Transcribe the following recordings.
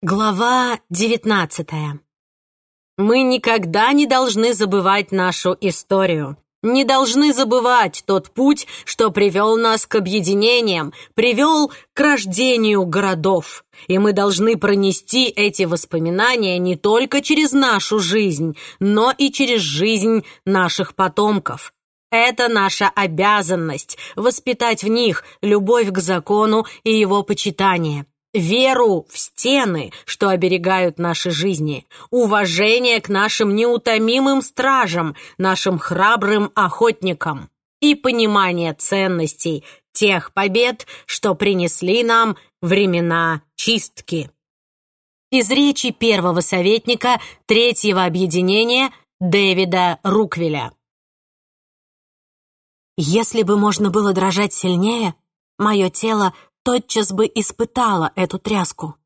Глава девятнадцатая. Мы никогда не должны забывать нашу историю. Не должны забывать тот путь, что привел нас к объединениям, привел к рождению городов. И мы должны пронести эти воспоминания не только через нашу жизнь, но и через жизнь наших потомков. Это наша обязанность — воспитать в них любовь к закону и его почитание веру в стены, что оберегают наши жизни, уважение к нашим неутомимым стражам, нашим храбрым охотникам и понимание ценностей тех побед, что принесли нам времена чистки. Из речи первого советника Третьего объединения Дэвида Руквеля. Если бы можно было дрожать сильнее, мое тело тотчас бы испытала эту тряску.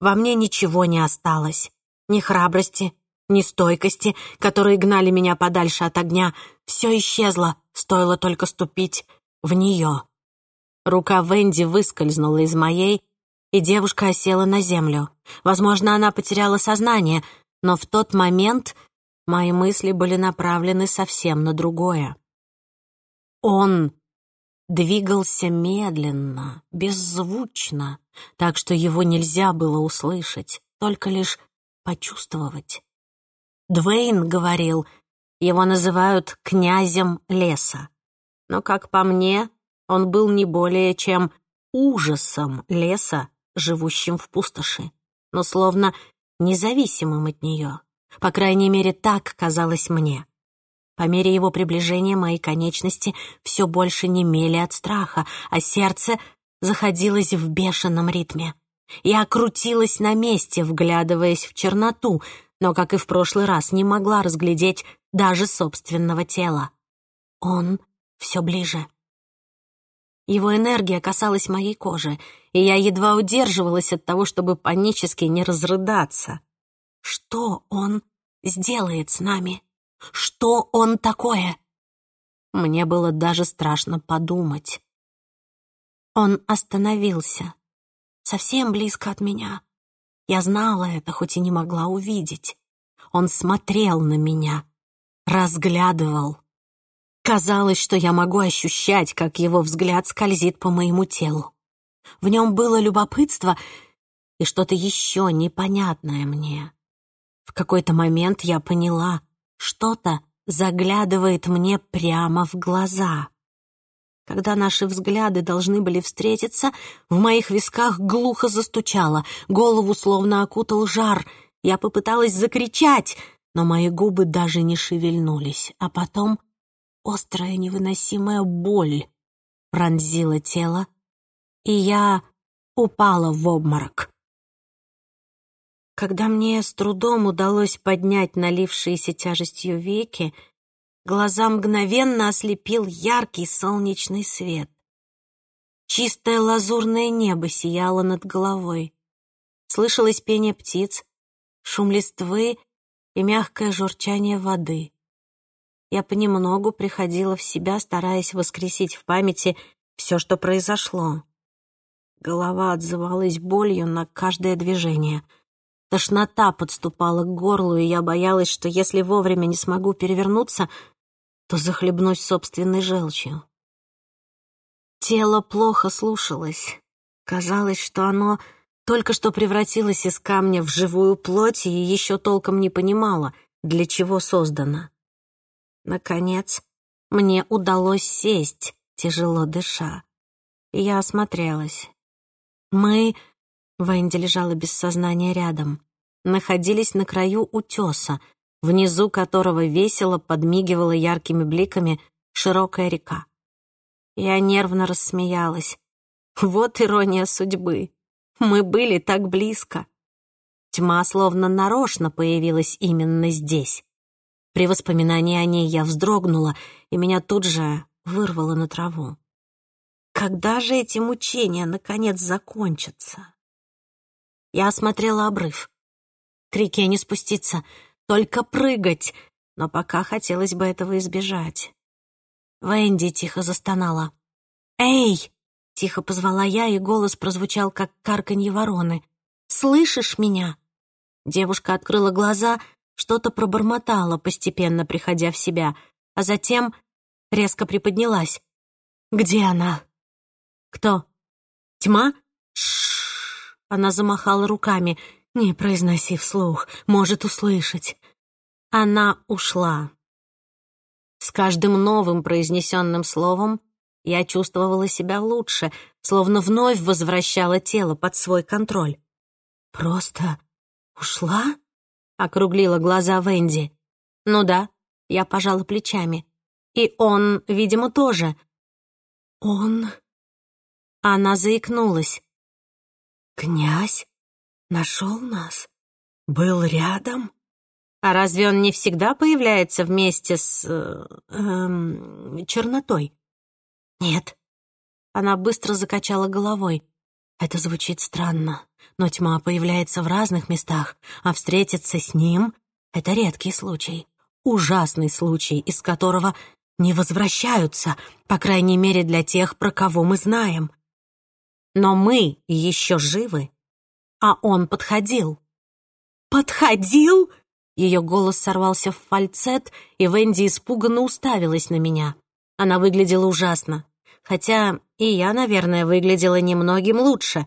Во мне ничего не осталось. Ни храбрости, ни стойкости, которые гнали меня подальше от огня. Все исчезло, стоило только ступить в нее. Рука Венди выскользнула из моей, и девушка осела на землю. Возможно, она потеряла сознание, но в тот момент мои мысли были направлены совсем на другое. Он двигался медленно, беззвучно, так что его нельзя было услышать, только лишь почувствовать. Двейн говорил, его называют князем леса. Но, как по мне, он был не более чем ужасом леса, живущим в пустоши, но словно независимым от нее. По крайней мере, так казалось мне. По мере его приближения мои конечности все больше немели от страха, а сердце заходилось в бешеном ритме. Я крутилась на месте, вглядываясь в черноту, но, как и в прошлый раз, не могла разглядеть даже собственного тела. Он все ближе. Его энергия касалась моей кожи, и я едва удерживалась от того, чтобы панически не разрыдаться. Что он сделает с нами? Что он такое? Мне было даже страшно подумать. Он остановился, совсем близко от меня. Я знала это, хоть и не могла увидеть. Он смотрел на меня, разглядывал. Казалось, что я могу ощущать, как его взгляд скользит по моему телу. В нем было любопытство и что-то еще непонятное мне. В какой-то момент я поняла, что-то заглядывает мне прямо в глаза. Когда наши взгляды должны были встретиться, в моих висках глухо застучало, голову словно окутал жар. Я попыталась закричать, но мои губы даже не шевельнулись. А потом острая невыносимая боль пронзила тело, и я упала в обморок. Когда мне с трудом удалось поднять налившиеся тяжестью веки, глаза мгновенно ослепил яркий солнечный свет. Чистое лазурное небо сияло над головой. Слышалось пение птиц, шум листвы и мягкое журчание воды. Я понемногу приходила в себя, стараясь воскресить в памяти все, что произошло. Голова отзывалась болью на каждое движение — Тошнота подступала к горлу, и я боялась, что если вовремя не смогу перевернуться, то захлебнусь собственной желчью. Тело плохо слушалось. Казалось, что оно только что превратилось из камня в живую плоть и еще толком не понимало, для чего создано. Наконец, мне удалось сесть, тяжело дыша. Я осмотрелась. Мы Венди лежала без сознания рядом. Находились на краю утеса, внизу которого весело подмигивала яркими бликами широкая река. Я нервно рассмеялась. Вот ирония судьбы. Мы были так близко. Тьма словно нарочно появилась именно здесь. При воспоминании о ней я вздрогнула, и меня тут же вырвало на траву. Когда же эти мучения наконец закончатся? Я осмотрела обрыв. К реке не спуститься, только прыгать, но пока хотелось бы этого избежать. Венди тихо застонала. «Эй!» — тихо позвала я, и голос прозвучал, как карканье вороны. слышишь меня?» Девушка открыла глаза, что-то пробормотала, постепенно приходя в себя, а затем резко приподнялась. «Где она?» «Кто?» «Тьма?» Шш. Она замахала руками. «Не произноси вслух, может услышать». Она ушла. С каждым новым произнесенным словом я чувствовала себя лучше, словно вновь возвращала тело под свой контроль. «Просто ушла?» — округлила глаза Венди. «Ну да», — я пожала плечами. «И он, видимо, тоже». «Он...» Она заикнулась. «Князь нашел нас? Был рядом?» «А разве он не всегда появляется вместе с... Э, эм, чернотой?» «Нет». Она быстро закачала головой. «Это звучит странно, но тьма появляется в разных местах, а встретиться с ним — это редкий случай, ужасный случай, из которого не возвращаются, по крайней мере для тех, про кого мы знаем. Но мы еще живы, а он подходил». «Подходил?» Ее голос сорвался в фальцет, и Венди испуганно уставилась на меня. Она выглядела ужасно хотя и я, наверное, выглядела немногим лучше.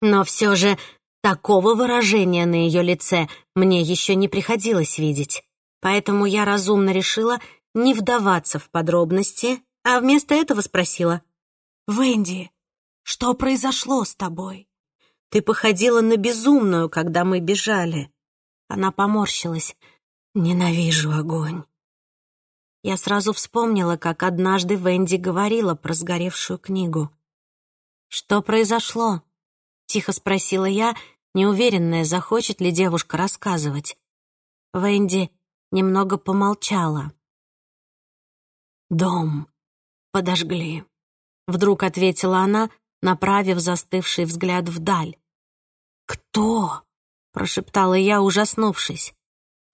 Но все же такого выражения на ее лице мне еще не приходилось видеть, поэтому я разумно решила не вдаваться в подробности, а вместо этого спросила. «Венди, что произошло с тобой? Ты походила на безумную, когда мы бежали». Она поморщилась. «Ненавижу огонь. Я сразу вспомнила, как однажды Венди говорила про сгоревшую книгу. «Что произошло?» — тихо спросила я, неуверенная, захочет ли девушка рассказывать. Венди немного помолчала. «Дом подожгли», — вдруг ответила она, направив застывший взгляд вдаль. «Кто?» — прошептала я, ужаснувшись.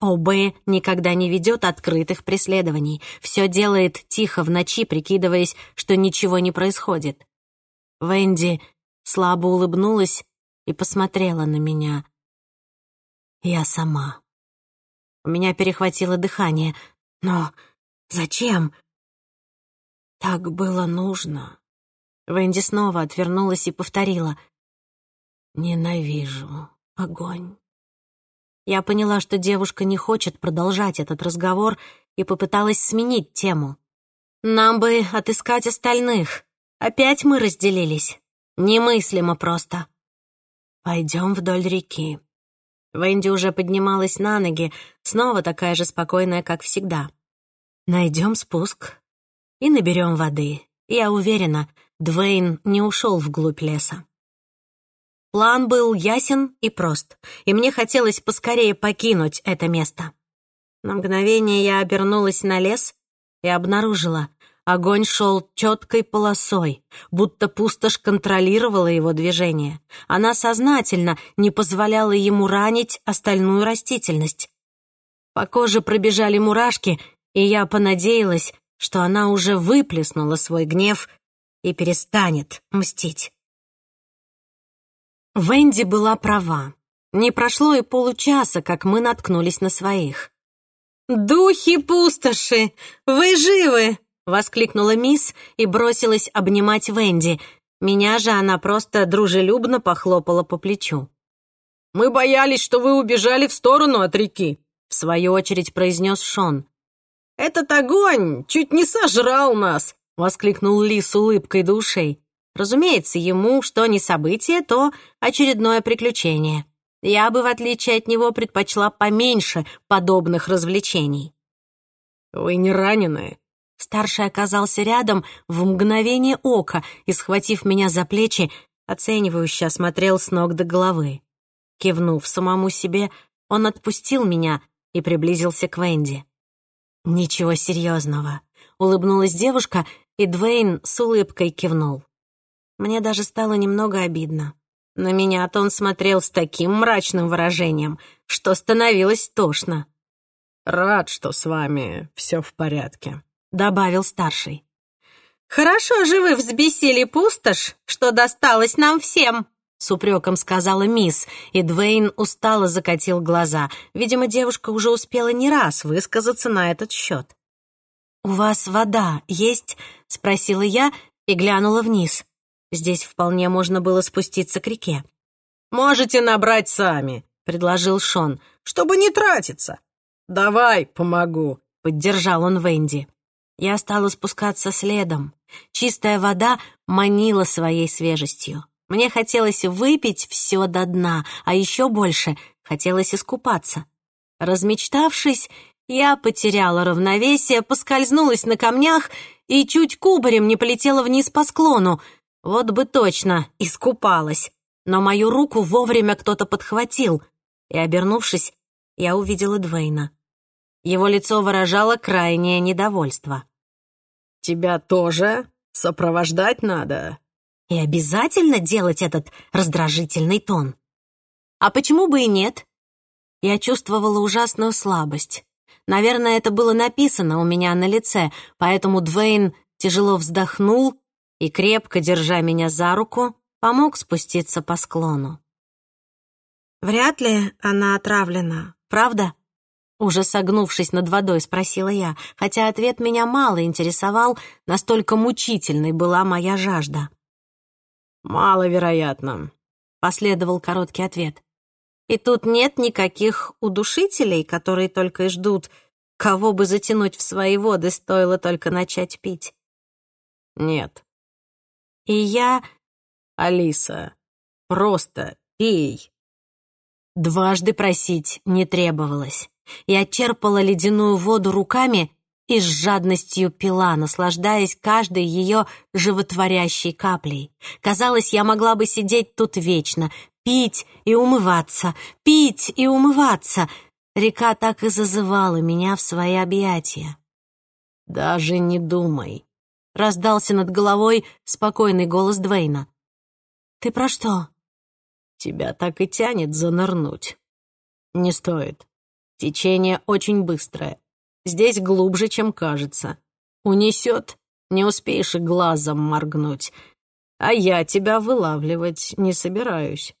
ОБ никогда не ведет открытых преследований, все делает тихо в ночи, прикидываясь, что ничего не происходит. Венди слабо улыбнулась и посмотрела на меня. Я сама. У меня перехватило дыхание. Но зачем? Так было нужно. Венди снова отвернулась и повторила. Ненавижу огонь. Я поняла, что девушка не хочет продолжать этот разговор и попыталась сменить тему. «Нам бы отыскать остальных. Опять мы разделились. Немыслимо просто». «Пойдем вдоль реки». Венди уже поднималась на ноги, снова такая же спокойная, как всегда. «Найдем спуск и наберем воды. Я уверена, Двейн не ушел вглубь леса». План был ясен и прост, и мне хотелось поскорее покинуть это место. На мгновение я обернулась на лес и обнаружила, огонь шел четкой полосой, будто пустошь контролировала его движение. Она сознательно не позволяла ему ранить остальную растительность. По коже пробежали мурашки, и я понадеялась, что она уже выплеснула свой гнев и перестанет мстить. Венди была права. Не прошло и получаса, как мы наткнулись на своих. «Духи пустоши! Вы живы!» — воскликнула мисс и бросилась обнимать Венди. Меня же она просто дружелюбно похлопала по плечу. «Мы боялись, что вы убежали в сторону от реки», — в свою очередь произнес Шон. «Этот огонь чуть не сожрал нас!» — воскликнул Ли с улыбкой до ушей. Разумеется, ему что не событие, то очередное приключение. Я бы, в отличие от него, предпочла поменьше подобных развлечений. «Вы не ранены?» Старший оказался рядом в мгновение ока и, схватив меня за плечи, оценивающе осмотрел с ног до головы. Кивнув самому себе, он отпустил меня и приблизился к Венди. «Ничего серьезного», — улыбнулась девушка, и Двейн с улыбкой кивнул. Мне даже стало немного обидно. На меня-то он смотрел с таким мрачным выражением, что становилось тошно. «Рад, что с вами все в порядке», — добавил старший. «Хорошо же вы взбесили пустошь, что досталось нам всем», с упреком сказала мисс, и Двейн устало закатил глаза. Видимо, девушка уже успела не раз высказаться на этот счет. «У вас вода есть?» — спросила я и глянула вниз. Здесь вполне можно было спуститься к реке. «Можете набрать сами», — предложил Шон, — «чтобы не тратиться». «Давай, помогу», — поддержал он Венди. Я стала спускаться следом. Чистая вода манила своей свежестью. Мне хотелось выпить все до дна, а еще больше хотелось искупаться. Размечтавшись, я потеряла равновесие, поскользнулась на камнях и чуть кубарем не полетела вниз по склону. Вот бы точно искупалась. Но мою руку вовремя кто-то подхватил, и, обернувшись, я увидела Двейна. Его лицо выражало крайнее недовольство. «Тебя тоже сопровождать надо?» И обязательно делать этот раздражительный тон. А почему бы и нет? Я чувствовала ужасную слабость. Наверное, это было написано у меня на лице, поэтому Двейн тяжело вздохнул и, крепко держа меня за руку, помог спуститься по склону. «Вряд ли она отравлена, правда?» Уже согнувшись над водой, спросила я, хотя ответ меня мало интересовал, настолько мучительной была моя жажда. «Маловероятно», — последовал короткий ответ. «И тут нет никаких удушителей, которые только и ждут, кого бы затянуть в свои воды, стоило только начать пить?» «Нет». «И я...» «Алиса, просто пей». Дважды просить не требовалось. Я черпала ледяную воду руками и с жадностью пила, наслаждаясь каждой ее животворящей каплей. Казалось, я могла бы сидеть тут вечно, пить и умываться, пить и умываться. Река так и зазывала меня в свои объятия. «Даже не думай», — раздался над головой спокойный голос Двейна. «Ты про что?» «Тебя так и тянет занырнуть». «Не стоит. Течение очень быстрое. Здесь глубже, чем кажется. Унесет, не успеешь и глазом моргнуть. А я тебя вылавливать не собираюсь.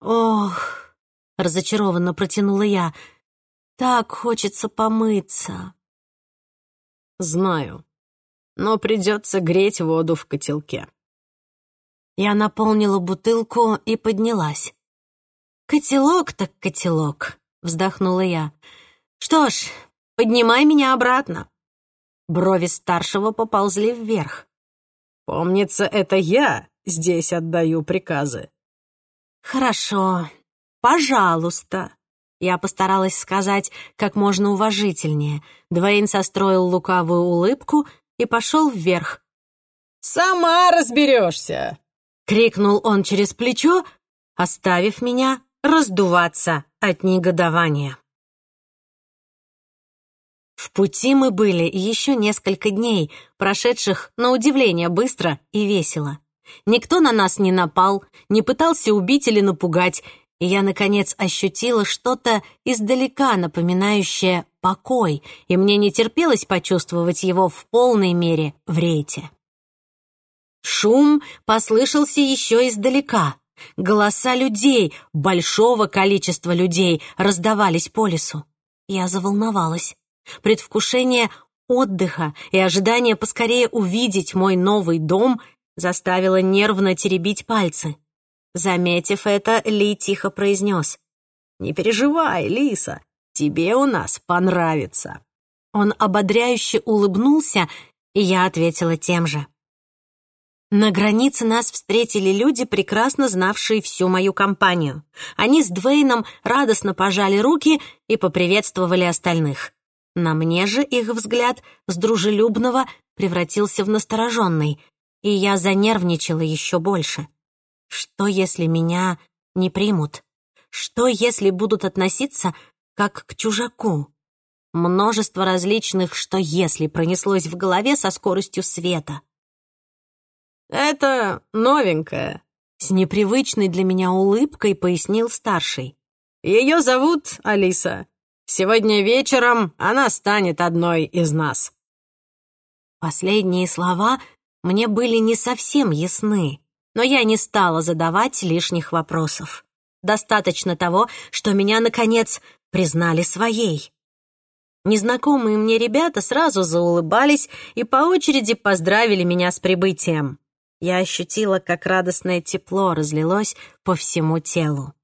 Ох, разочарованно протянула я. Так хочется помыться. Знаю, но придется греть воду в котелке. Я наполнила бутылку и поднялась. Котелок так котелок, вздохнула я. Что ж, Поднимай меня обратно». Брови старшего поползли вверх. «Помнится, это я здесь отдаю приказы». «Хорошо, пожалуйста». Я постаралась сказать как можно уважительнее. Двейн состроил лукавую улыбку и пошел вверх. «Сама разберешься!» — крикнул он через плечо, оставив меня раздуваться от негодования. В пути мы были еще несколько дней, прошедших, на удивление, быстро и весело. Никто на нас не напал, не пытался убить или напугать, и я, наконец, ощутила что-то издалека напоминающее покой, и мне не терпелось почувствовать его в полной мере в рейте. Шум послышался еще издалека. Голоса людей, большого количества людей, раздавались по лесу. Я заволновалась. Предвкушение отдыха и ожидание поскорее увидеть мой новый дом заставило нервно теребить пальцы. Заметив это, Ли тихо произнес. «Не переживай, Лиса, тебе у нас понравится». Он ободряюще улыбнулся, и я ответила тем же. На границе нас встретили люди, прекрасно знавшие всю мою компанию. Они с Двейном радостно пожали руки и поприветствовали остальных. На мне же их взгляд с дружелюбного превратился в настороженный, и я занервничала еще больше. Что, если меня не примут? Что, если будут относиться как к чужаку? Множество различных «что если» пронеслось в голове со скоростью света. «Это новенькая», — с непривычной для меня улыбкой пояснил старший. «Ее зовут Алиса. Сегодня вечером она станет одной из нас». Последние слова мне были не совсем ясны. но я не стала задавать лишних вопросов. Достаточно того, что меня, наконец, признали своей. Незнакомые мне ребята сразу заулыбались и по очереди поздравили меня с прибытием. Я ощутила, как радостное тепло разлилось по всему телу.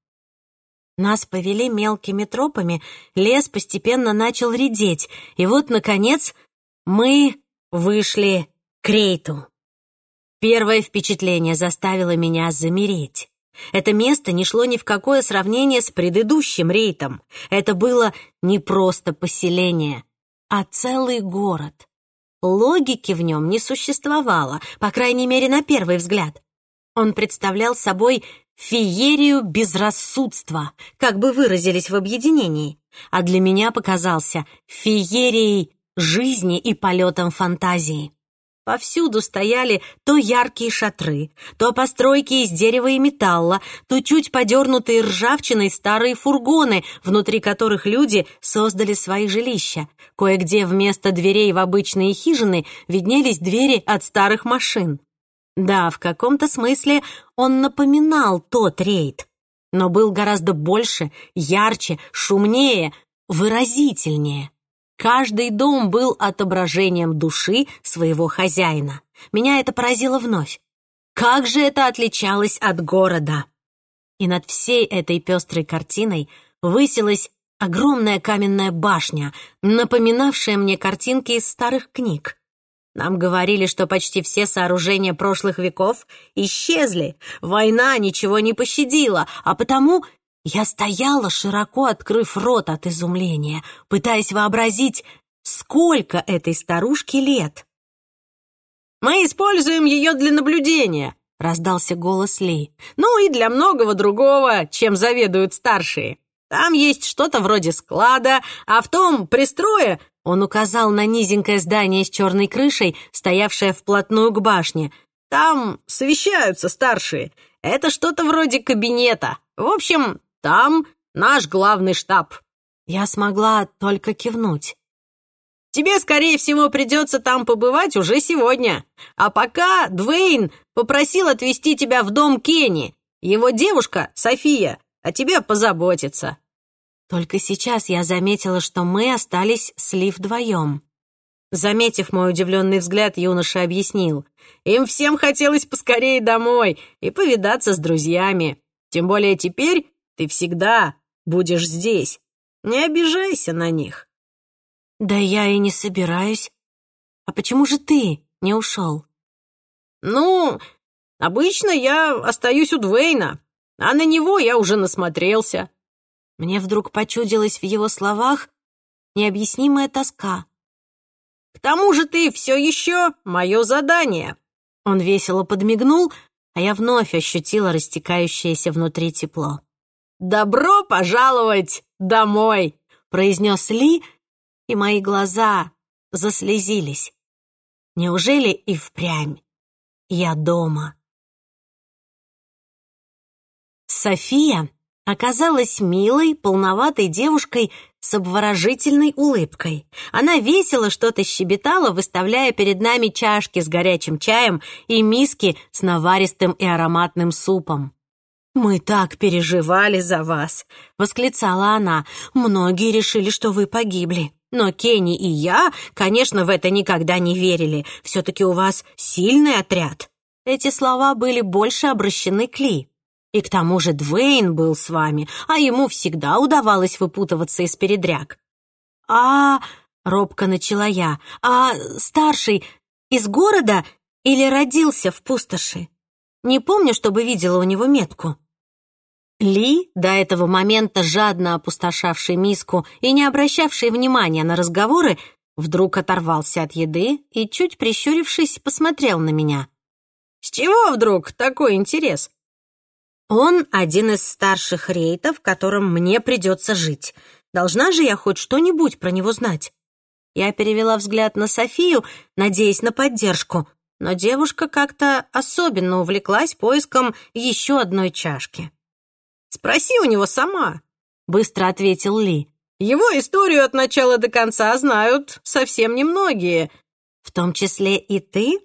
Нас повели мелкими тропами, лес постепенно начал редеть, и вот, наконец, мы вышли к рейту. Первое впечатление заставило меня замереть. Это место не шло ни в какое сравнение с предыдущим рейтом. Это было не просто поселение, а целый город. Логики в нем не существовало, по крайней мере, на первый взгляд. Он представлял собой феерию безрассудства, как бы выразились в объединении, а для меня показался феерией жизни и полетом фантазии. Повсюду стояли то яркие шатры, то постройки из дерева и металла, то чуть подернутые ржавчиной старые фургоны, внутри которых люди создали свои жилища. Кое-где вместо дверей в обычные хижины виднелись двери от старых машин. Да, в каком-то смысле он напоминал тот рейд, но был гораздо больше, ярче, шумнее, выразительнее. Каждый дом был отображением души своего хозяина. Меня это поразило вновь. Как же это отличалось от города! И над всей этой пестрой картиной высилась огромная каменная башня, напоминавшая мне картинки из старых книг. Нам говорили, что почти все сооружения прошлых веков исчезли, война ничего не пощадила, а потому я стояла, широко открыв рот от изумления, пытаясь вообразить, сколько этой старушке лет. «Мы используем ее для наблюдения», — раздался голос Ли. «Ну и для многого другого, чем заведуют старшие. Там есть что-то вроде склада, а в том пристрое...» Он указал на низенькое здание с черной крышей, стоявшее вплотную к башне. «Там совещаются старшие. Это что-то вроде кабинета. В общем, там наш главный штаб». Я смогла только кивнуть. «Тебе, скорее всего, придется там побывать уже сегодня. А пока Двейн попросил отвезти тебя в дом Кенни. Его девушка, София, о тебе позаботится». Только сейчас я заметила, что мы остались с Ли вдвоем. Заметив мой удивленный взгляд, юноша объяснил. «Им всем хотелось поскорее домой и повидаться с друзьями. Тем более теперь, ты всегда будешь здесь. Не обижайся на них». «Да я и не собираюсь. А почему же ты не ушел?» «Ну, обычно я остаюсь у Двейна, а на него я уже насмотрелся». Мне вдруг почудилась в его словах необъяснимая тоска. «К тому же ты все еще мое задание!» Он весело подмигнул, а я вновь ощутила растекающееся внутри тепло. «Добро пожаловать домой!» — произнес Ли, и мои глаза заслезились. Неужели и впрямь я дома? София оказалась милой, полноватой девушкой с обворожительной улыбкой. Она весело что-то щебетала, выставляя перед нами чашки с горячим чаем и миски с наваристым и ароматным супом. «Мы так переживали за вас!» — восклицала она. «Многие решили, что вы погибли. Но Кенни и я, конечно, в это никогда не верили. Все-таки у вас сильный отряд». Эти слова были больше обращены к Ли. И к тому же Двейн был с вами, а ему всегда удавалось выпутываться из передряг. «А...» — робко начала я. «А старший из города или родился в пустоши? Не помню, чтобы видела у него метку». Ли, до этого момента жадно опустошавший миску и не обращавший внимания на разговоры, вдруг оторвался от еды и, чуть прищурившись, посмотрел на меня. «С чего вдруг такой интерес?» «Он один из старших рейтов, которым мне придется жить. Должна же я хоть что-нибудь про него знать?» Я перевела взгляд на Софию, надеясь на поддержку, но девушка как-то особенно увлеклась поиском еще одной чашки. «Спроси у него сама», — быстро ответил Ли. «Его историю от начала до конца знают совсем немногие». «В том числе и ты?»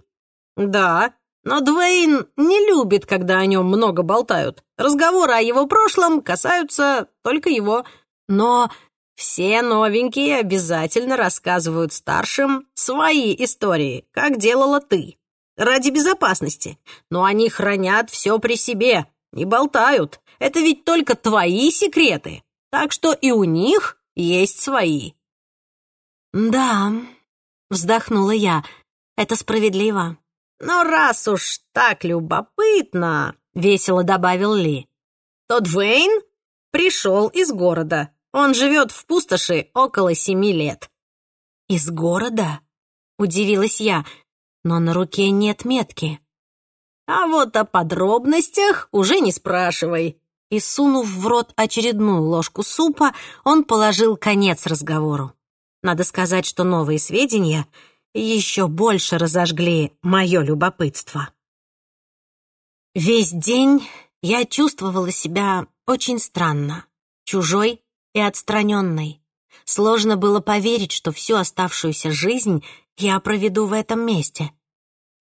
«Да, Но Двейн не любит, когда о нем много болтают. Разговоры о его прошлом касаются только его. Но все новенькие обязательно рассказывают старшим свои истории, как делала ты. Ради безопасности. Но они хранят все при себе, не болтают. Это ведь только твои секреты. Так что и у них есть свои. «Да», — вздохнула я, — «это справедливо». «Но раз уж так любопытно», — весело добавил Ли, «то Двейн пришел из города. Он живет в пустоши около семи лет». «Из города?» — удивилась я, но на руке нет метки. «А вот о подробностях уже не спрашивай». И, сунув в рот очередную ложку супа, он положил конец разговору. Надо сказать, что новые сведения еще больше разожгли мое любопытство. Весь день я чувствовала себя очень странно, чужой и отстраненной. Сложно было поверить, что всю оставшуюся жизнь я проведу в этом месте.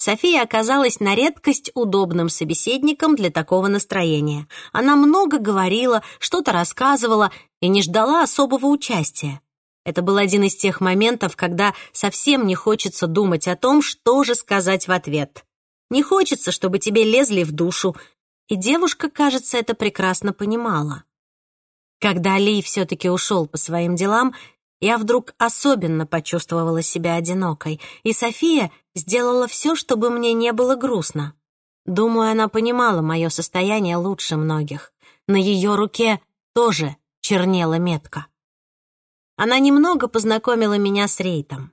София оказалась на редкость удобным собеседником для такого настроения. Она много говорила, что-то рассказывала и не ждала особого участия. Это был один из тех моментов, когда совсем не хочется думать о том, что же сказать в ответ. Не хочется, чтобы тебе лезли в душу, и девушка, кажется, это прекрасно понимала. Когда Ли все-таки ушел по своим делам, я вдруг особенно почувствовала себя одинокой, и София сделала все, чтобы мне не было грустно. Думаю, она понимала мое состояние лучше многих. На ее руке тоже чернела метка. Она немного познакомила меня с Рейтом.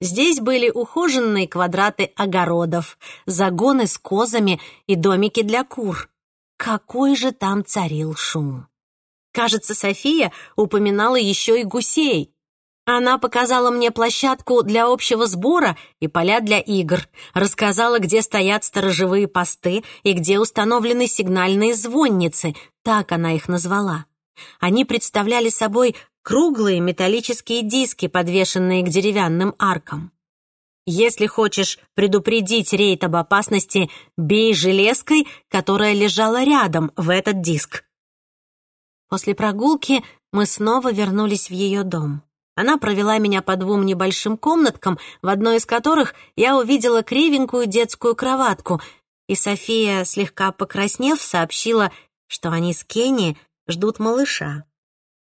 Здесь были ухоженные квадраты огородов, загоны с козами и домики для кур. Какой же там царил шум! Кажется, София упоминала еще и гусей. Она показала мне площадку для общего сбора и поля для игр, рассказала, где стоят сторожевые посты и где установлены сигнальные звонницы, так она их назвала. Они представляли собой круглые металлические диски, подвешенные к деревянным аркам. Если хочешь предупредить рейд об опасности, бей железкой, которая лежала рядом в этот диск. После прогулки мы снова вернулись в ее дом. Она провела меня по двум небольшим комнаткам, в одной из которых я увидела кривенькую детскую кроватку, и София, слегка покраснев, сообщила, что они с Кенни ждут малыша.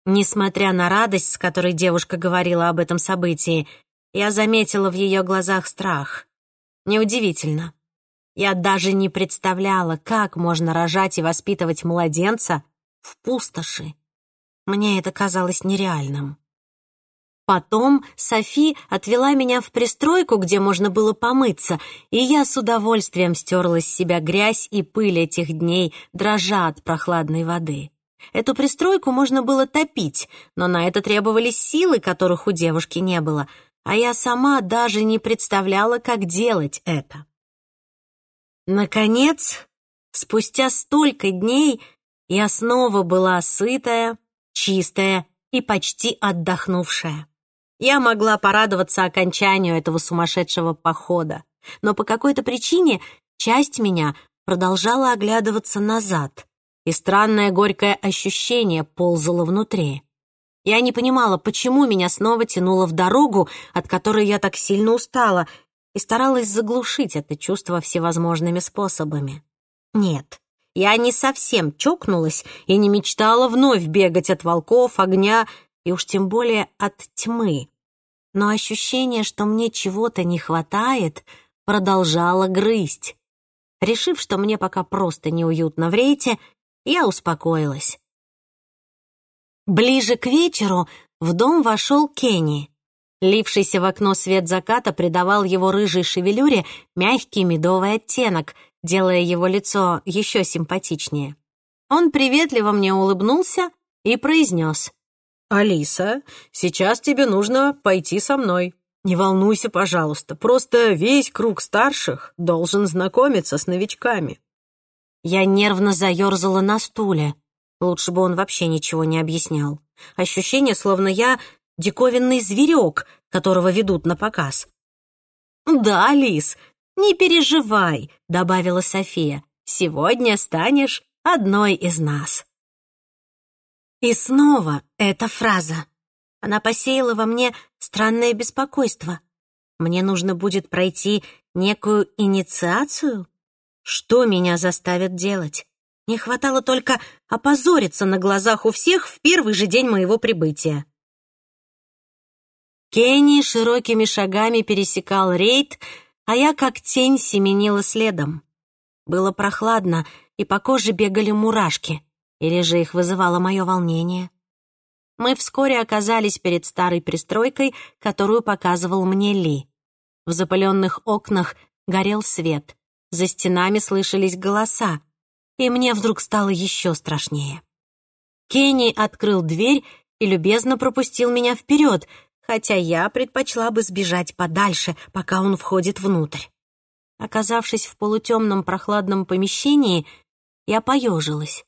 Несмотря на радость, с которой девушка говорила об этом событии, я заметила в ее глазах страх. Неудивительно. Я даже не представляла, как можно рожать и воспитывать младенца в пустоши. Мне это казалось нереальным. Потом Софи отвела меня в пристройку, где можно было помыться, и я с удовольствием стерла с себя грязь и пыль этих дней, дрожа от прохладной воды. Эту пристройку можно было топить, но на это требовались силы, которых у девушки не было, а я сама даже не представляла, как делать это. Наконец, спустя столько дней, я снова была сытая, чистая и почти отдохнувшая. Я могла порадоваться окончанию этого сумасшедшего похода, но по какой-то причине часть меня продолжала оглядываться назад — и странное горькое ощущение ползало внутри. Я не понимала, почему меня снова тянуло в дорогу, от которой я так сильно устала, и старалась заглушить это чувство всевозможными способами. Нет, я не совсем чокнулась и не мечтала вновь бегать от волков, огня и уж тем более от тьмы. Но ощущение, что мне чего-то не хватает, продолжало грызть. Решив, что мне пока просто неуютно в рейте, я успокоилась. Ближе к вечеру в дом вошел Кенни. Лившийся в окно свет заката придавал его рыжей шевелюре мягкий медовый оттенок, делая его лицо еще симпатичнее. Он приветливо мне улыбнулся и произнес. «Алиса, сейчас тебе нужно пойти со мной. Не волнуйся, пожалуйста, просто весь круг старших должен знакомиться с новичками». Я нервно заерзала на стуле. Лучше бы он вообще ничего не объяснял. Ощущение, словно я диковинный зверек, которого ведут на показ. «Да, Алис, «Не переживай», — добавила София. «Сегодня станешь одной из нас». И снова эта фраза. Она посеяла во мне странное беспокойство. Мне нужно будет пройти некую инициацию? Что меня заставят делать? Не хватало только опозориться на глазах у всех в первый же день моего прибытия. Кенни широкими шагами пересекал рейд, а я как тень семенила следом. Было прохладно, и по коже бегали мурашки, или же их вызывало мое волнение. Мы вскоре оказались перед старой пристройкой, которую показывал мне Ли. В запыленных окнах горел свет, за стенами слышались голоса, и мне вдруг стало еще страшнее. Кенни открыл дверь и любезно пропустил меня вперед, хотя я предпочла бы сбежать подальше, пока он входит внутрь. Оказавшись в полутемном прохладном помещении, я поежилась.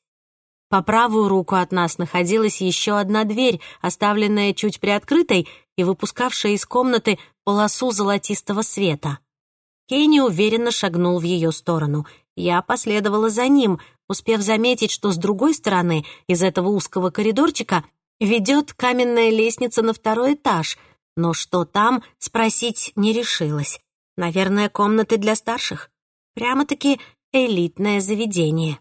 По правую руку от нас находилась еще одна дверь, оставленная чуть приоткрытой и выпускавшая из комнаты полосу золотистого света. Кенни уверенно шагнул в ее сторону. Я последовала за ним, успев заметить, что с другой стороны из этого узкого коридорчика ведет каменная лестница на второй этаж, но что там, спросить не решилась. Наверное, комнаты для старших. Прямо-таки элитное заведение.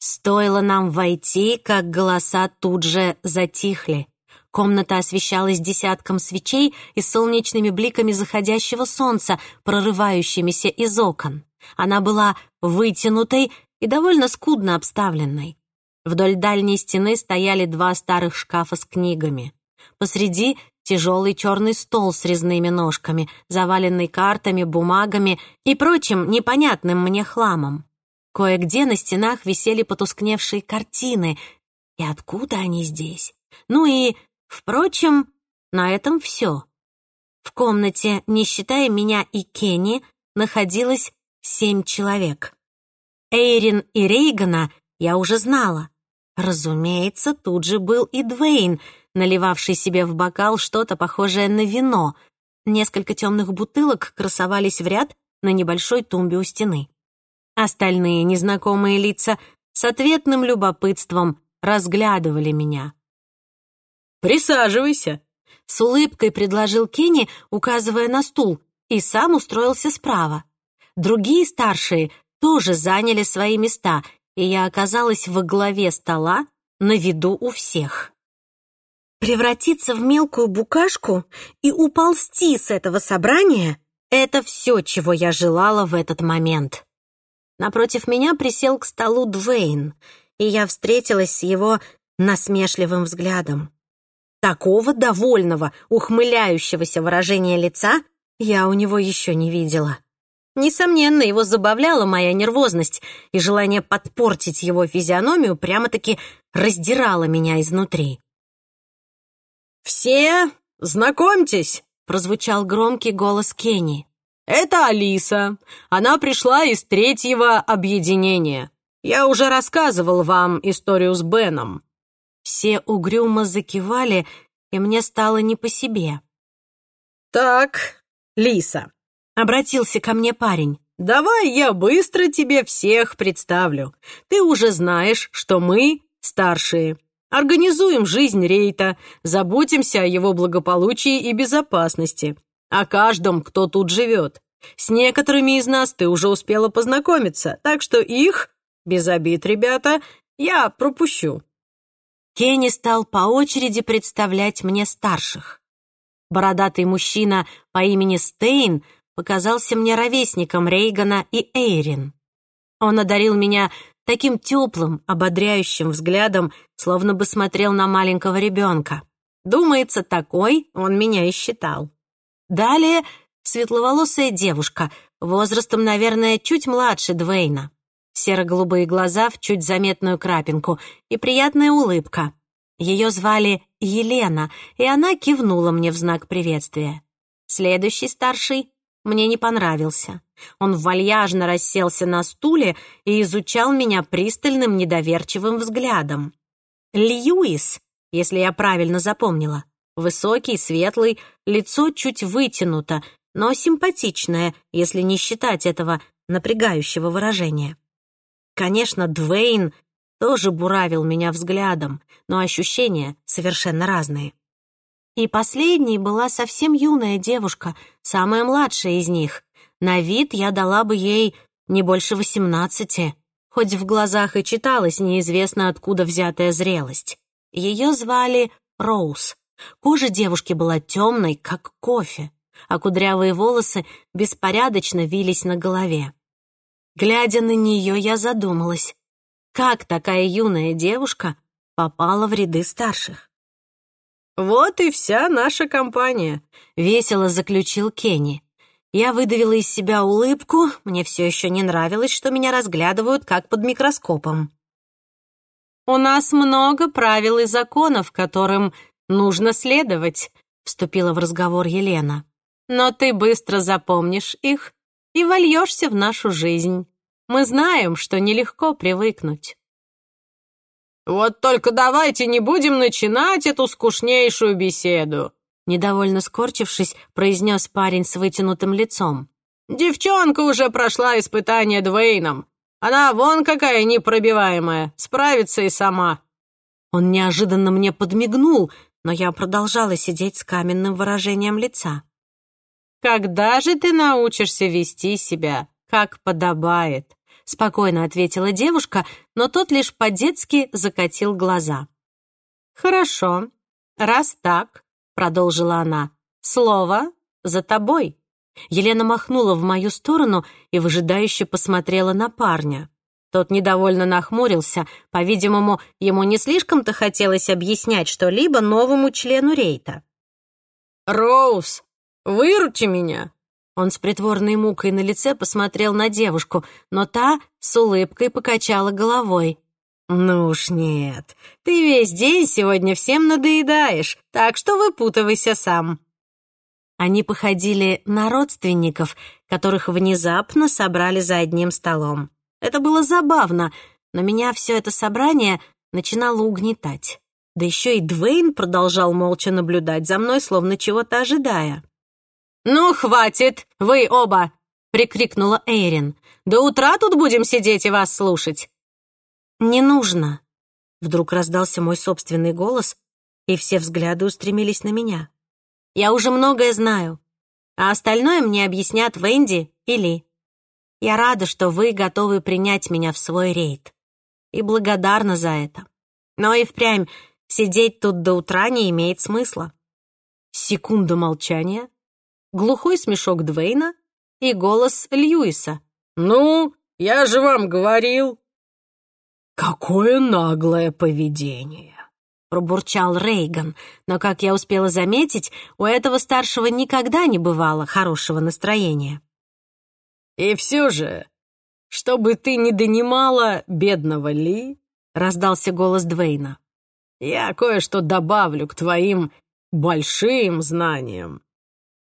Стоило нам войти, как голоса тут же затихли. Комната освещалась десятком свечей и солнечными бликами заходящего солнца, прорывающимися из окон. Она была вытянутой и довольно скудно обставленной. Вдоль дальней стены стояли два старых шкафа с книгами. Посреди тяжелый черный стол с резными ножками, заваленный картами, бумагами и прочим непонятным мне хламом. Кое-где на стенах висели потускневшие картины. И откуда они здесь? Ну и, впрочем, на этом все. В комнате, не считая меня и Кенни, находилось семь человек. Эйрин и Рейгана я уже знала. Разумеется, тут же был и Двейн, наливавший себе в бокал что-то похожее на вино. Несколько темных бутылок красовались в ряд на небольшой тумбе у стены. Остальные незнакомые лица с ответным любопытством разглядывали меня. «Присаживайся», — с улыбкой предложил Кенни, указывая на стул, и сам устроился справа. Другие старшие тоже заняли свои места, и я оказалась во главе стола на виду у всех. Превратиться в мелкую букашку и уползти с этого собрания — это все, чего я желала в этот момент. Напротив меня присел к столу Двейн, и я встретилась с его насмешливым взглядом. Такого довольного, ухмыляющегося выражения лица я у него еще не видела. Несомненно, его забавляла моя нервозность, и желание подпортить его физиономию прямо-таки раздирало меня изнутри. «Все, знакомьтесь!» — прозвучал громкий голос Кенни. «Это Алиса. Она пришла из третьего объединения. Я уже рассказывал вам историю с Беном». Все угрюмо закивали, и мне стало не по себе. «Так, Лиса, Обратился ко мне парень. «Давай я быстро тебе всех представлю. Ты уже знаешь, что мы старшие. Организуем жизнь Рейта, заботимся о его благополучии и безопасности, о каждом, кто тут живет. С некоторыми из нас ты уже успела познакомиться, так что их, без обид, ребята, я пропущу». Кенни стал по очереди представлять мне старших. Бородатый мужчина по имени Стейн — показался мне ровесником Рейгана и Эйрин. Он одарил меня таким теплым, ободряющим взглядом, словно бы смотрел на маленького ребенка. Думается, такой он меня и считал. Далее светловолосая девушка, возрастом, наверное, чуть младше Двейна. Серо-голубые глаза в чуть заметную крапинку и приятная улыбка. Ее звали Елена, и она кивнула мне в знак приветствия. Следующий старший мне не понравился. Он вальяжно расселся на стуле и изучал меня пристальным недоверчивым взглядом. Льюис, если я правильно запомнила. Высокий, светлый, лицо чуть вытянуто, но симпатичная, если не считать этого напрягающего выражения. Конечно, Двейн тоже буравил меня взглядом, но ощущения совершенно разные. И последней была совсем юная девушка, самая младшая из них. На вид я дала бы ей не больше восемнадцати, хоть в глазах и читалась неизвестно откуда взятая зрелость. Ее звали Роуз. Кожа девушки была темной, как кофе, а кудрявые волосы беспорядочно вились на голове. Глядя на нее, я задумалась, как такая юная девушка попала в ряды старших. «Вот и вся наша компания», — весело заключил Кенни. Я выдавила из себя улыбку, мне все еще не нравилось, что меня разглядывают как под микроскопом. «У нас много правил и законов, которым нужно следовать», — вступила в разговор Елена. «Но ты быстро запомнишь их и вольешься в нашу жизнь. Мы знаем, что нелегко привыкнуть». «Вот только давайте не будем начинать эту скучнейшую беседу», недовольно скорчившись, произнес парень с вытянутым лицом. «Девчонка уже прошла испытание Двейном. Она вон какая непробиваемая, справится и сама». Он неожиданно мне подмигнул, но я продолжала сидеть с каменным выражением лица. «Когда же ты научишься вести себя, как подобает?» — спокойно ответила девушка, но тот лишь по-детски закатил глаза. «Хорошо, раз так, продолжила она. «Слово за тобой». Елена махнула в мою сторону и выжидающе посмотрела на парня. Тот недовольно нахмурился. По-видимому, ему не слишком-то хотелось объяснять что-либо новому члену рейта. «Роуз, выручи меня!» Он с притворной мукой на лице посмотрел на девушку, но та с улыбкой покачала головой. «Ну уж нет, ты весь день сегодня всем надоедаешь, так что выпутывайся сам». Они походили на родственников, которых внезапно собрали за одним столом. Это было забавно, но меня все это собрание начинало угнетать. Да еще и Двейн продолжал молча наблюдать за мной, словно чего-то ожидая. «Ну, хватит, вы оба!» — прикрикнула Эйрин. «До утра тут будем сидеть и вас слушать. «Не нужно!» Вдруг раздался мой собственный голос, и все взгляды устремились на меня. «Я уже многое знаю, а остальное мне объяснят Венди и Ли. Я рада, что вы готовы принять меня в свой рейд. И благодарна за это. Но и впрямь сидеть тут до утра не имеет смысла». Секунда молчания, глухой смешок Двейна и голос Льюиса. «Ну, я же вам говорил!» «Какое наглое поведение!» пробурчал Рейган, но, как я успела заметить, у этого старшего никогда не бывало хорошего настроения. «И все же, чтобы ты не донимала бедного Ли», — раздался голос Двейна, «я кое-что добавлю к твоим большим знаниям.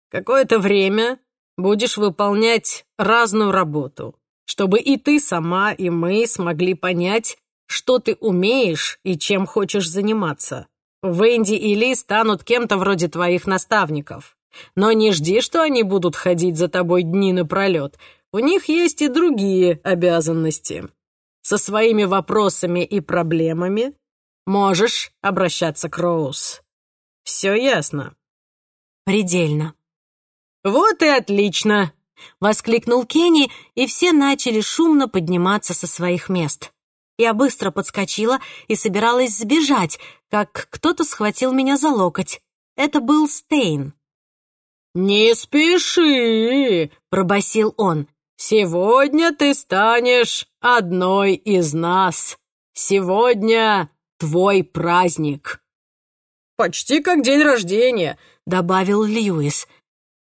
Какое-то время будешь выполнять разную работу, чтобы и ты сама, и мы смогли понять, что ты умеешь и чем хочешь заниматься. Венди и Ли станут кем-то вроде твоих наставников. Но не жди, что они будут ходить за тобой дни напролет. У них есть и другие обязанности. Со своими вопросами и проблемами можешь обращаться к Роуз. Все ясно?» «Предельно». «Вот и отлично!» — воскликнул Кенни, и все начали шумно подниматься со своих мест. Я быстро подскочила и собиралась сбежать, как кто-то схватил меня за локоть. Это был Стейн. «Не спеши!» — пробасил он. «Сегодня ты станешь одной из нас. Сегодня твой праздник». «Почти как день рождения», — добавил Льюис.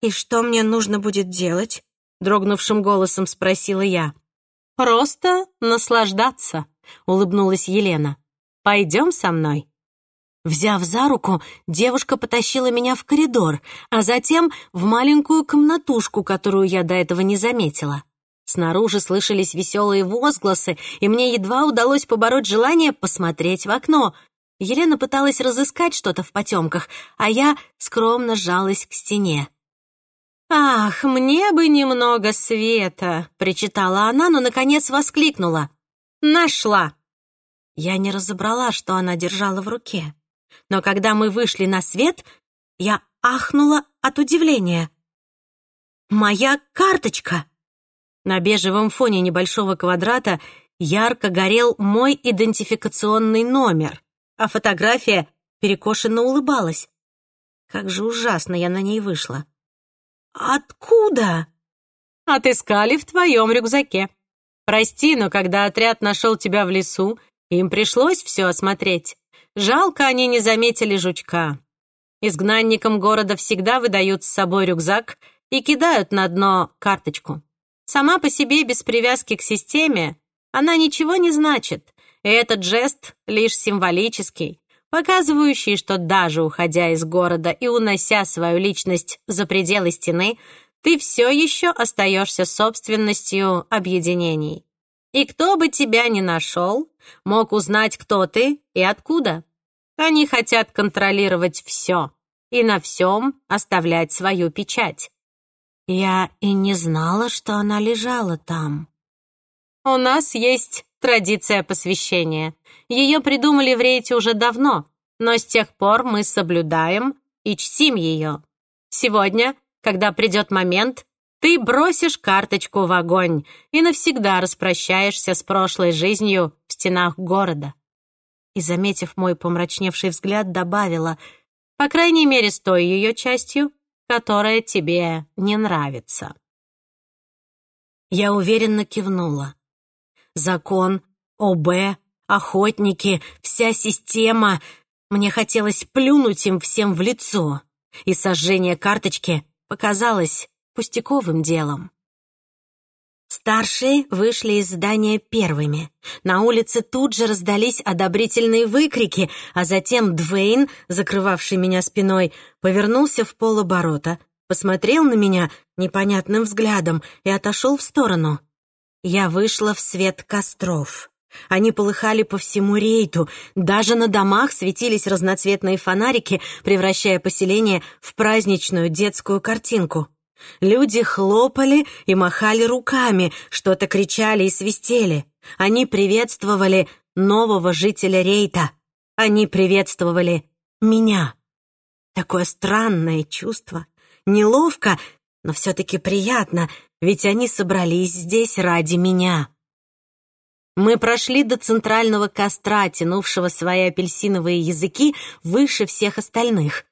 «И что мне нужно будет делать?» — дрогнувшим голосом спросила я. «Просто наслаждаться», — улыбнулась Елена. «Пойдем со мной». Взяв за руку, девушка потащила меня в коридор, а затем в маленькую комнатушку, которую я до этого не заметила. Снаружи слышались веселые возгласы, и мне едва удалось побороть желание посмотреть в окно. Елена пыталась разыскать что-то в потемках, а я скромно сжалась к стене. «Ах, мне бы немного света!» — причитала она, но, наконец, воскликнула. «Нашла!» Я не разобрала, что она держала в руке. Но когда мы вышли на свет, я ахнула от удивления. «Моя карточка!» На бежевом фоне небольшого квадрата ярко горел мой идентификационный номер, а фотография перекошенно улыбалась. Как же ужасно я на ней вышла. «Откуда?» «Отыскали в твоем рюкзаке. Прости, но когда отряд нашел тебя в лесу, им пришлось все осмотреть. Жалко, они не заметили жучка. Изгнанникам города всегда выдают с собой рюкзак и кидают на дно карточку. Сама по себе, без привязки к системе, она ничего не значит, и этот жест лишь символический, показывающий, что даже уходя из города и унося свою личность за пределы стены, ты все еще остаешься собственностью объединений. И кто бы тебя ни нашел, мог узнать, кто ты и откуда. Они хотят контролировать все и на всем оставлять свою печать. Я и не знала, что она лежала там. У нас есть традиция посвящения. Ее придумали в Рейте уже давно, но с тех пор мы соблюдаем и чтим ее. Сегодня, когда придет момент, ты бросишь карточку в огонь и навсегда распрощаешься с прошлой жизнью в стенах города. И, заметив мой помрачневший взгляд, добавила, по крайней мере, с той ее частью, которая тебе не нравится. Я уверенно кивнула. Закон, ОБ, охотники, вся система. Мне хотелось плюнуть им всем в лицо. И сожжение карточки показалось пустяковым делом. Старшие вышли из здания первыми. На улице тут же раздались одобрительные выкрики, а затем Двейн, закрывавший меня спиной, повернулся в полоборота, посмотрел на меня непонятным взглядом и отошел в сторону. Я вышла в свет костров. Они полыхали по всему рейту, даже на домах светились разноцветные фонарики, превращая поселение в праздничную детскую картинку. Люди хлопали и махали руками, что-то кричали и свистели. Они приветствовали нового жителя рейта. Они приветствовали меня. Такое странное чувство. Неловко, но все-таки приятно, ведь они собрались здесь ради меня. Мы прошли до центрального костра, тянувшего свои апельсиновые языки выше всех остальных.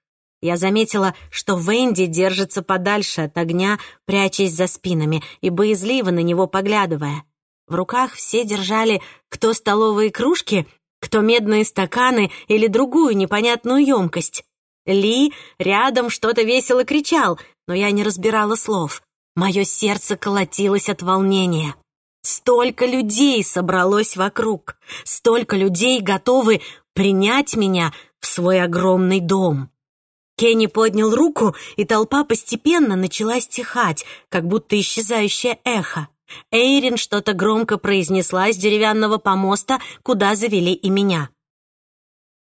Я заметила, что Венди держится подальше от огня, прячась за спинами и боязливо на него поглядывая. В руках все держали кто столовые кружки, кто медные стаканы или другую непонятную емкость. Ли рядом что-то весело кричал, но я не разбирала слов. Мое сердце колотилось от волнения. Столько людей собралось вокруг, столько людей готовы принять меня в свой огромный дом. Кенни поднял руку, и толпа постепенно начала стихать, как будто исчезающее эхо. Эйрин что-то громко произнесла с деревянного помоста, куда завели и меня.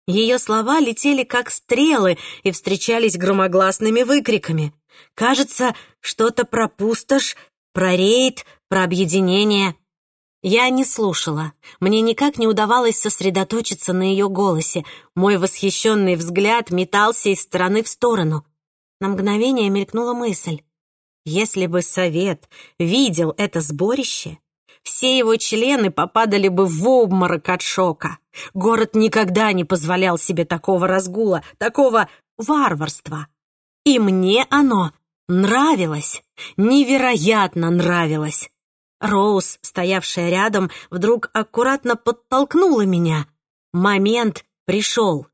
Ее слова летели как стрелы и встречались громогласными выкриками. Кажется, что-то про пустошь, про рейд, про объединение. Я не слушала. Мне никак не удавалось сосредоточиться на ее голосе. Мой восхищенный взгляд метался из стороны в сторону. На мгновение мелькнула мысль. Если бы совет видел это сборище, все его члены попадали бы в обморок от шока. Город никогда не позволял себе такого разгула, такого варварства. И мне оно нравилось, невероятно нравилось. Роуз, стоявшая рядом, вдруг аккуратно подтолкнула меня. Момент пришел.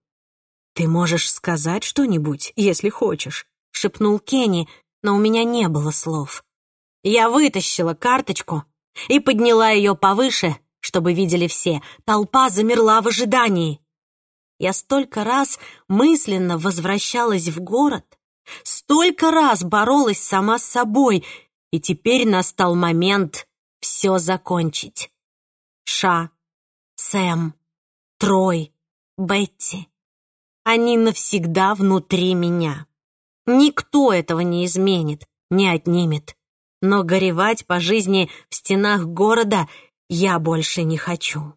«Ты можешь сказать что-нибудь, если хочешь», — шепнул Кенни, но у меня не было слов. Я вытащила карточку и подняла ее повыше, чтобы видели все. Толпа замерла в ожидании. Я столько раз мысленно возвращалась в город, столько раз боролась сама с собой, и теперь настал момент все закончить. Ша, Сэм, Трой, Бетти. Они навсегда внутри меня. Никто этого не изменит. не отнимет. Но горевать по жизни в стенах города я больше не хочу.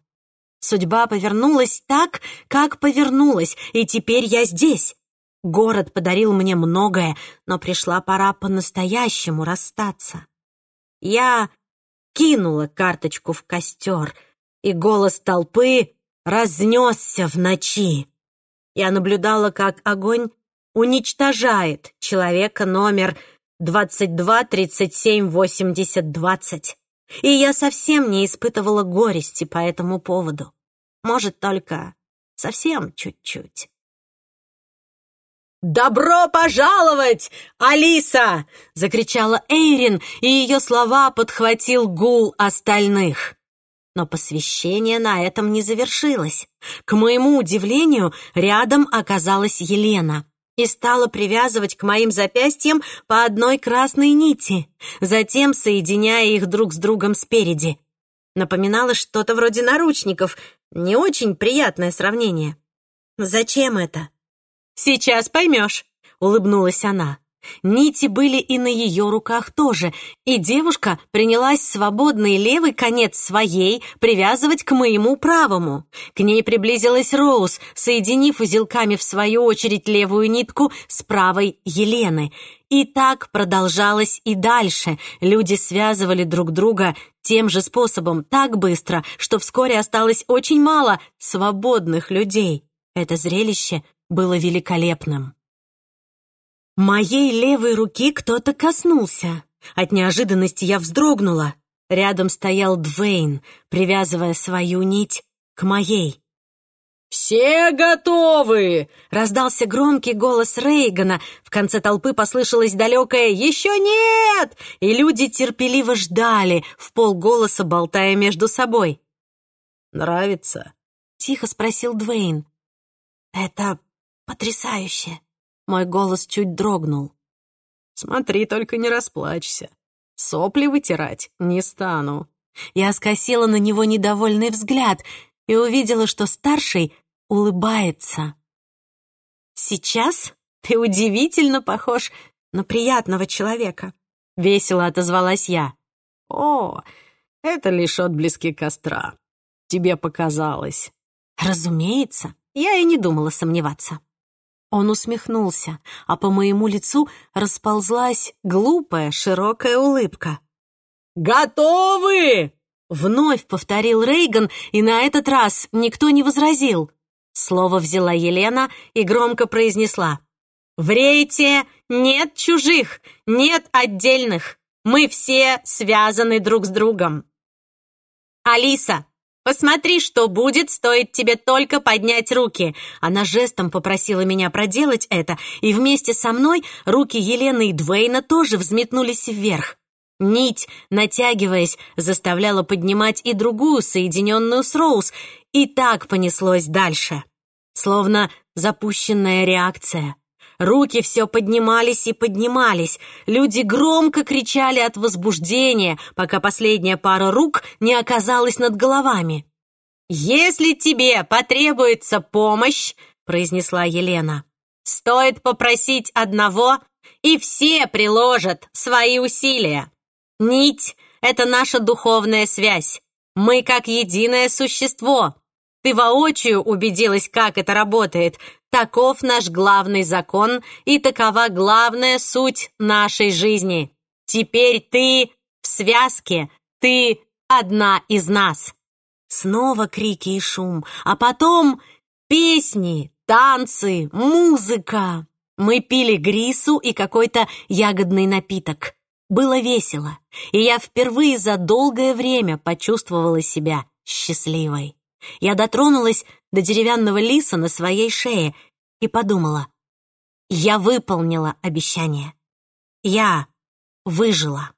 Судьба повернулась так, как повернулась, и теперь я здесь. Город подарил мне многое, но пришла пора по-настоящему расстаться. Я кинула карточку в костер, и голос толпы разнесся в ночи. Я наблюдала, как огонь уничтожает человека номер 22-37-80-20. И я совсем не испытывала горести по этому поводу. Может, только совсем чуть-чуть. «Добро пожаловать, Алиса!» — закричала Эйрин, и ее слова подхватил гул остальных. Но посвящение на этом не завершилось. К моему удивлению, рядом оказалась Елена и стала привязывать к моим запястьям по одной красной нити, затем соединяя их друг с другом спереди. Напоминало что-то вроде наручников. Не очень приятное сравнение. «Зачем это?» «Сейчас поймешь», — улыбнулась она. Нити были и на ее руках тоже, и девушка принялась свободный левый конец своей привязывать к моему правому. К ней приблизилась Роуз, соединив узелками в свою очередь левую нитку с правой Елены. И так продолжалось и дальше. Люди связывали друг друга тем же способом так быстро, что вскоре осталось очень мало свободных людей. Это зрелище было великолепным. Моей левой руки кто-то коснулся. От неожиданности я вздрогнула. Рядом стоял Двейн, привязывая свою нить к моей. «Все готовы!» — раздался громкий голос Рейгана. В конце толпы послышалось далекое «Еще нет!» И люди терпеливо ждали, в полголоса болтая между собой. «Нравится?» — тихо спросил Двейн. «Это потрясающе!» Мой голос чуть дрогнул. «Смотри, только не расплачься. Сопли вытирать не стану». Я скосила на него недовольный взгляд и увидела, что старший улыбается. «Сейчас ты удивительно похож на приятного человека», — весело отозвалась я. «О, это лишь отблески костра. Тебе показалось». «Разумеется, я и не думала сомневаться». Он усмехнулся, а по моему лицу расползлась глупая широкая улыбка. «Готовы!» — вновь повторил Рейган, и на этот раз никто не возразил. Слово взяла Елена и громко произнесла. «В рейте нет чужих, нет отдельных. Мы все связаны друг с другом». «Алиса, Посмотри, что будет, стоит тебе только поднять руки. Она жестом попросила меня проделать это, и вместе со мной руки Елены и Двейна тоже взметнулись вверх. Нить, натягиваясь, заставляла поднимать и другую, соединенную с Роуз, и так понеслось дальше. Словно запущенная реакция. Руки все поднимались и поднимались. Люди громко кричали от возбуждения, пока последняя пара рук не оказалась над головами. «Если тебе потребуется помощь», — произнесла Елена, «стоит попросить одного, и все приложат свои усилия. Нить — это наша духовная связь. Мы как единое существо. Ты воочию убедилась, как это работает, Таков наш главный закон и такова главная суть нашей жизни. Теперь ты в связке, ты одна из нас. Снова крики и шум, а потом песни, танцы, музыка. Мы пили грису и какой-то ягодный напиток. Было весело, и я впервые за долгое время почувствовала себя счастливой. Я дотронулась до деревянного лиса на своей шее и подумала, я выполнила обещание. Я выжила.